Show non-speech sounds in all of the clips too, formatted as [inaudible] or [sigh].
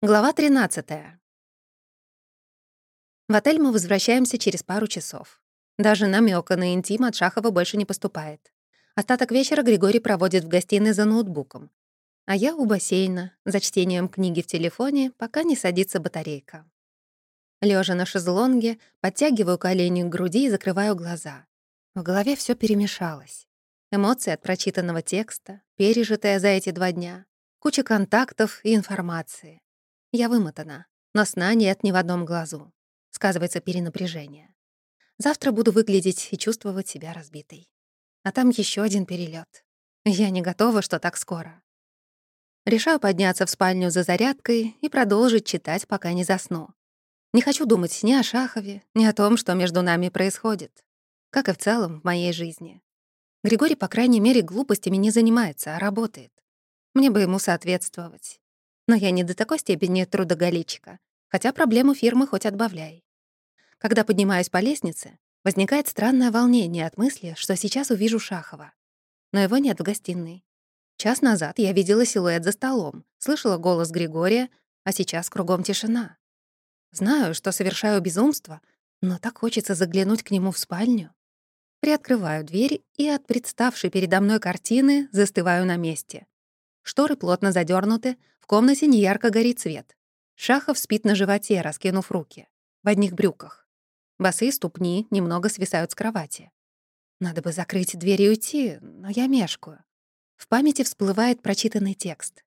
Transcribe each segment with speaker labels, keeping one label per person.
Speaker 1: Глава 13. В отель мы возвращаемся через пару часов. Даже намека на интим от Шахова больше не поступает. Остаток вечера Григорий проводит в гостиной за ноутбуком. А я у бассейна, за чтением книги в телефоне, пока не садится батарейка. Лежа на шезлонге, подтягиваю колени к груди и закрываю глаза. В голове все перемешалось. Эмоции от прочитанного текста, пережитое за эти два дня, куча контактов и информации. Я вымотана, но сна нет ни в одном глазу. Сказывается перенапряжение. Завтра буду выглядеть и чувствовать себя разбитой. А там еще один перелет. Я не готова, что так скоро. Решаю подняться в спальню за зарядкой и продолжить читать, пока не засну. Не хочу думать ни о Шахове, ни о том, что между нами происходит. Как и в целом в моей жизни. Григорий, по крайней мере, глупостями не занимается, а работает. Мне бы ему соответствовать. Но я не до такой степени трудоголичка, хотя проблему фирмы хоть отбавляй. Когда поднимаюсь по лестнице, возникает странное волнение от мысли, что сейчас увижу Шахова. Но его нет в гостиной. Час назад я видела силуэт за столом, слышала голос Григория, а сейчас кругом тишина. Знаю, что совершаю безумство, но так хочется заглянуть к нему в спальню. Приоткрываю дверь и от представшей передо мной картины застываю на месте. Шторы плотно задернуты, в комнате неярко горит свет. Шахов спит на животе, раскинув руки. В одних брюках. Босые ступни немного свисают с кровати. Надо бы закрыть дверь и уйти, но я мешкаю. В памяти всплывает прочитанный текст.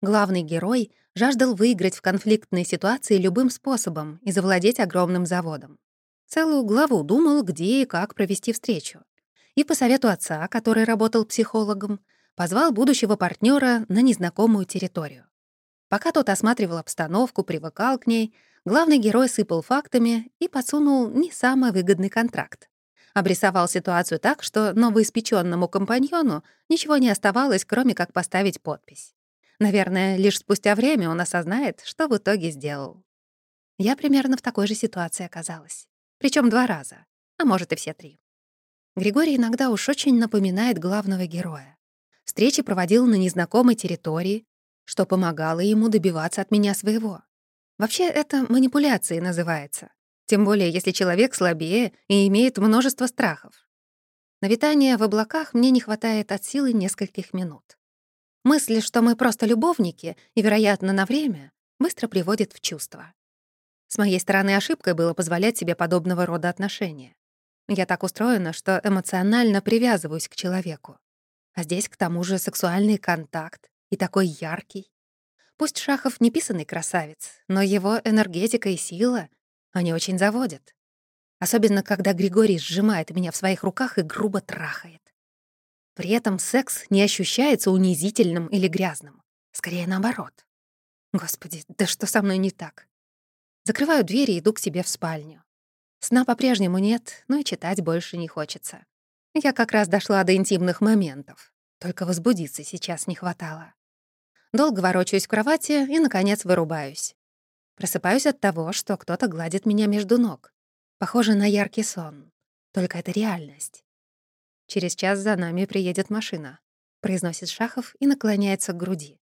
Speaker 1: Главный герой жаждал выиграть в конфликтной ситуации любым способом и завладеть огромным заводом. Целую главу думал, где и как провести встречу. И по совету отца, который работал психологом, позвал будущего партнера на незнакомую территорию. Пока тот осматривал обстановку, привыкал к ней, главный герой сыпал фактами и подсунул не самый выгодный контракт. Обрисовал ситуацию так, что новоиспеченному компаньону ничего не оставалось, кроме как поставить подпись. Наверное, лишь спустя время он осознает, что в итоге сделал. Я примерно в такой же ситуации оказалась. Причем два раза, а может и все три. Григорий иногда уж очень напоминает главного героя. Встречи проводил на незнакомой территории, что помогало ему добиваться от меня своего. Вообще, это манипуляцией называется. Тем более, если человек слабее и имеет множество страхов. На витание в облаках мне не хватает от силы нескольких минут. Мысль, что мы просто любовники и, вероятно, на время, быстро приводит в чувство. С моей стороны ошибкой было позволять себе подобного рода отношения. Я так устроена, что эмоционально привязываюсь к человеку. А здесь, к тому же, сексуальный контакт. И такой яркий. Пусть Шахов не писанный красавец, но его энергетика и сила, они очень заводят. Особенно, когда Григорий сжимает меня в своих руках и грубо трахает. При этом секс не ощущается унизительным или грязным. Скорее, наоборот. Господи, да что со мной не так? Закрываю дверь и иду к себе в спальню. Сна по-прежнему нет, но и читать больше не хочется. Я как раз дошла до интимных моментов. Только возбудиться сейчас не хватало. Долго ворочаюсь в кровати и, наконец, вырубаюсь. Просыпаюсь от того, что кто-то гладит меня между ног. Похоже на яркий сон. Только это реальность. Через час за нами приедет машина, произносит Шахов и наклоняется к груди.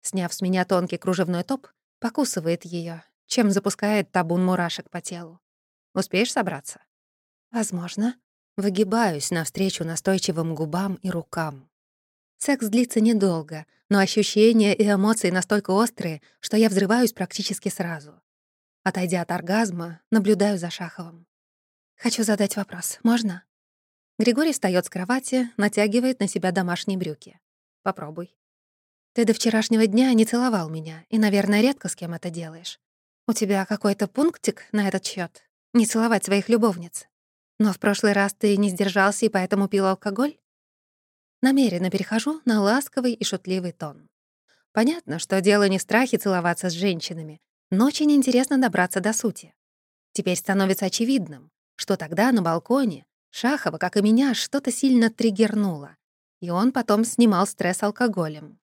Speaker 1: Сняв с меня тонкий кружевной топ, покусывает ее, чем запускает табун мурашек по телу. Успеешь собраться? Возможно. Выгибаюсь навстречу настойчивым губам и рукам. Секс длится недолго, но ощущения и эмоции настолько острые, что я взрываюсь практически сразу. Отойдя от оргазма, наблюдаю за Шаховым. Хочу задать вопрос. Можно? Григорий встаёт с кровати, натягивает на себя домашние брюки. Попробуй. Ты до вчерашнего дня не целовал меня, и, наверное, редко с кем это делаешь. У тебя какой-то пунктик на этот счёт? Не целовать своих любовниц? Но в прошлый раз ты не сдержался и поэтому пил алкоголь? Намеренно перехожу на ласковый и шутливый тон. Понятно, что дело не в страхе целоваться с женщинами, но очень интересно добраться до сути. Теперь становится очевидным, что тогда на балконе Шахова, как и меня, что-то сильно триггернуло, и он потом снимал стресс алкоголем.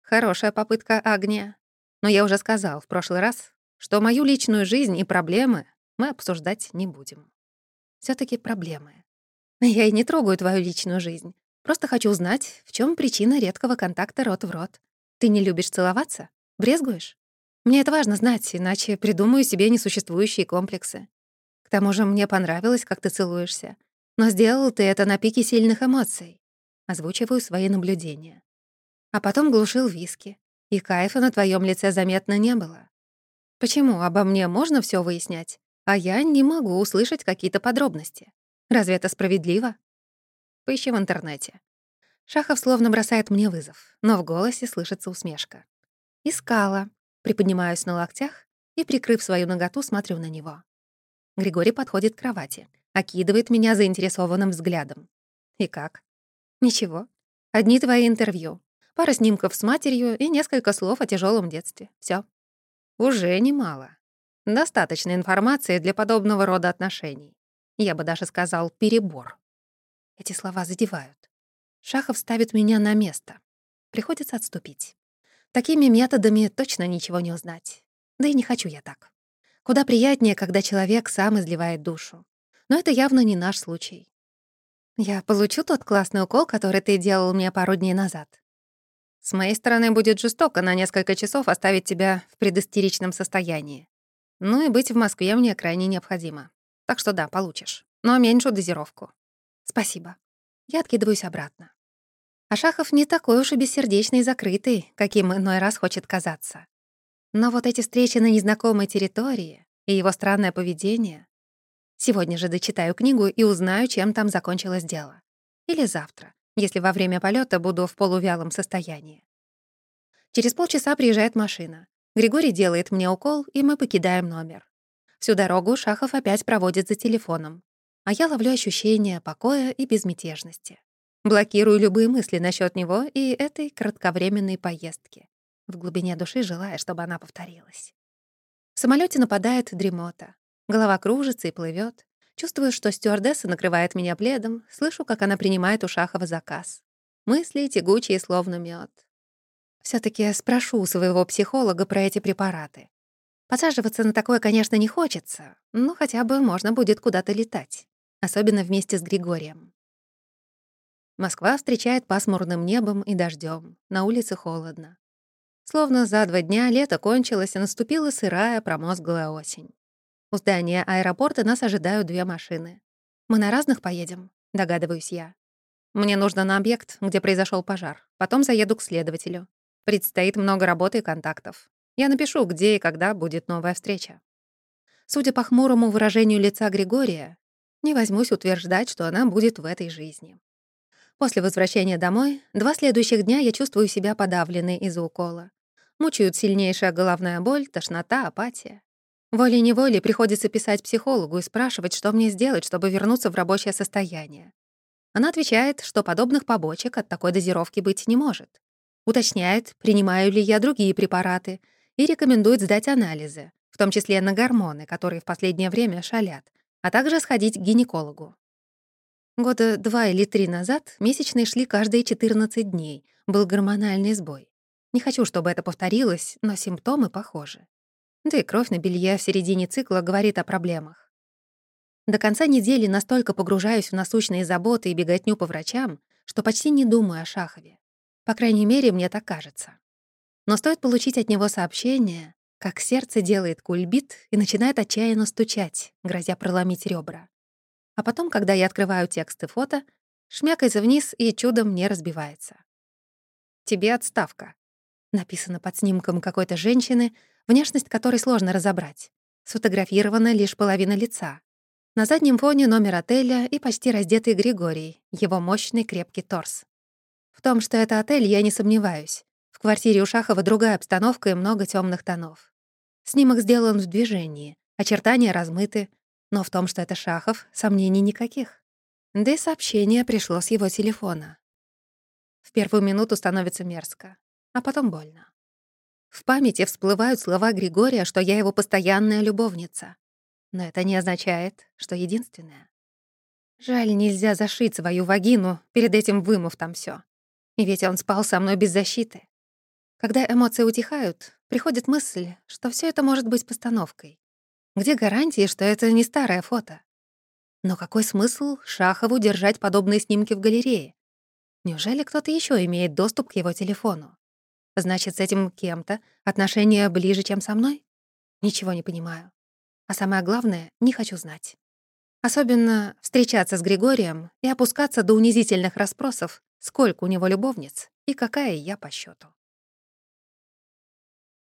Speaker 1: Хорошая попытка, Агния. Но я уже сказал в прошлый раз, что мою личную жизнь и проблемы мы обсуждать не будем все таки проблемы. [laughs] Я и не трогаю твою личную жизнь. Просто хочу узнать, в чем причина редкого контакта рот в рот. Ты не любишь целоваться? Брезгуешь? Мне это важно знать, иначе придумаю себе несуществующие комплексы. К тому же мне понравилось, как ты целуешься. Но сделал ты это на пике сильных эмоций. Озвучиваю свои наблюдения. А потом глушил виски. И кайфа на твоем лице заметно не было. Почему обо мне можно все выяснять, а я не могу услышать какие-то подробности? Разве это справедливо? Поищи в интернете. Шахов словно бросает мне вызов, но в голосе слышится усмешка. Искала. Приподнимаюсь на локтях и, прикрыв свою ноготу, смотрю на него. Григорий подходит к кровати, окидывает меня заинтересованным взглядом. И как? Ничего. Одни твои интервью, пара снимков с матерью и несколько слов о тяжелом детстве. Все. Уже немало. Достаточно информации для подобного рода отношений. Я бы даже сказал, перебор. Эти слова задевают. Шахов ставит меня на место. Приходится отступить. Такими методами точно ничего не узнать. Да и не хочу я так. Куда приятнее, когда человек сам изливает душу. Но это явно не наш случай. Я получу тот классный укол, который ты делал мне пару дней назад. С моей стороны будет жестоко на несколько часов оставить тебя в предыстеричном состоянии. Ну и быть в Москве мне крайне необходимо. Так что да, получишь. Но меньшую дозировку. Спасибо. Я откидываюсь обратно. А Шахов не такой уж и бессердечный и закрытый, каким иной раз хочет казаться. Но вот эти встречи на незнакомой территории и его странное поведение... Сегодня же дочитаю книгу и узнаю, чем там закончилось дело. Или завтра, если во время полета буду в полувялом состоянии. Через полчаса приезжает машина. Григорий делает мне укол, и мы покидаем номер. Всю дорогу Шахов опять проводит за телефоном а я ловлю ощущение покоя и безмятежности. Блокирую любые мысли насчет него и этой кратковременной поездки, в глубине души желая, чтобы она повторилась. В самолете нападает дремота. Голова кружится и плывет. Чувствую, что стюардесса накрывает меня пледом, слышу, как она принимает у Шахова заказ. Мысли тягучие, словно мед. Все таки спрошу у своего психолога про эти препараты. Подсаживаться на такое, конечно, не хочется, но хотя бы можно будет куда-то летать особенно вместе с Григорием. Москва встречает пасмурным небом и дождем. На улице холодно. Словно за два дня лето кончилось, и наступила сырая, промозглая осень. У здания аэропорта нас ожидают две машины. Мы на разных поедем, догадываюсь я. Мне нужно на объект, где произошел пожар. Потом заеду к следователю. Предстоит много работы и контактов. Я напишу, где и когда будет новая встреча. Судя по хмурому выражению лица Григория, не возьмусь утверждать, что она будет в этой жизни. После возвращения домой, два следующих дня я чувствую себя подавленной из-за укола. Мучают сильнейшая головная боль, тошнота, апатия. Волей-неволей приходится писать психологу и спрашивать, что мне сделать, чтобы вернуться в рабочее состояние. Она отвечает, что подобных побочек от такой дозировки быть не может. Уточняет, принимаю ли я другие препараты, и рекомендует сдать анализы, в том числе на гормоны, которые в последнее время шалят, а также сходить к гинекологу. Года два или три назад месячные шли каждые 14 дней, был гормональный сбой. Не хочу, чтобы это повторилось, но симптомы похожи. Да и кровь на белье в середине цикла говорит о проблемах. До конца недели настолько погружаюсь в насущные заботы и беготню по врачам, что почти не думаю о Шахове. По крайней мере, мне так кажется. Но стоит получить от него сообщение, как сердце делает кульбит и начинает отчаянно стучать, грозя проломить ребра. А потом, когда я открываю текст и фото, шмякается вниз и чудом не разбивается. «Тебе отставка», написано под снимком какой-то женщины, внешность которой сложно разобрать. Сфотографирована лишь половина лица. На заднем фоне номер отеля и почти раздетый Григорий, его мощный крепкий торс. В том, что это отель, я не сомневаюсь. В квартире у Шахова другая обстановка и много темных тонов. Снимок сделан в движении, очертания размыты, но в том, что это Шахов, сомнений никаких. Да и сообщение пришло с его телефона. В первую минуту становится мерзко, а потом больно. В памяти всплывают слова Григория, что я его постоянная любовница. Но это не означает, что единственная. Жаль, нельзя зашить свою вагину, перед этим вымыв там всё. Ведь он спал со мной без защиты. Когда эмоции утихают, приходит мысль, что все это может быть постановкой. Где гарантии, что это не старое фото? Но какой смысл Шахову держать подобные снимки в галерее? Неужели кто-то еще имеет доступ к его телефону? Значит, с этим кем-то отношения ближе, чем со мной? Ничего не понимаю. А самое главное, не хочу знать. Особенно встречаться с Григорием и опускаться до унизительных расспросов, сколько у него любовниц и какая я по счету.